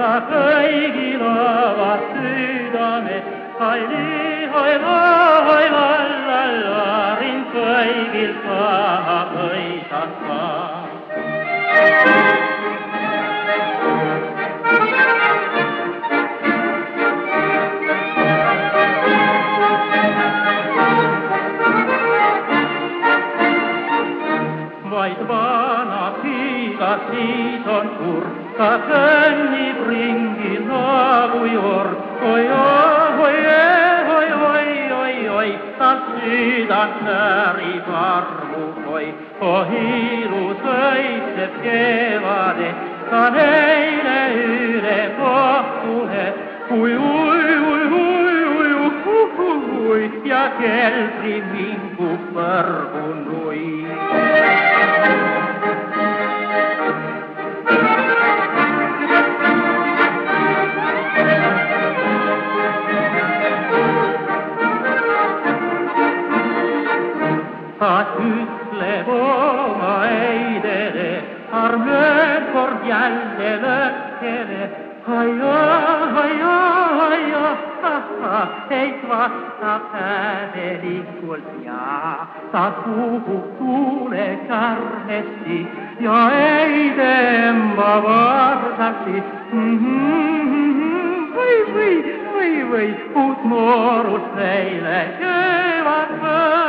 kõigil ovat sydämet. Ai lihoi lai lallarin kõigil saha õisattaa. Vaid vana piigas siis on kurka kõnnib ringi naabujor. Oi, oi, oi, oi, oi, oi, ta sydän näärib armu, oi. Oh ilus õitseb kevade, ka neile üle kohtule. Ui, ui, ui, ui, ui, ui, ui, ui, ja kelpri minku põrgunui. At husle boğa eydere, armör kordialle lökkere. Haja, haja, haja, haha, ei vasta päivelikulja. Ta kuhu kuule karmesti ja eidemma vartasi. Mm-hmm, mm-hmm, mm-hmm. voi, voi. szívei útmóros nejlek, ő a fej.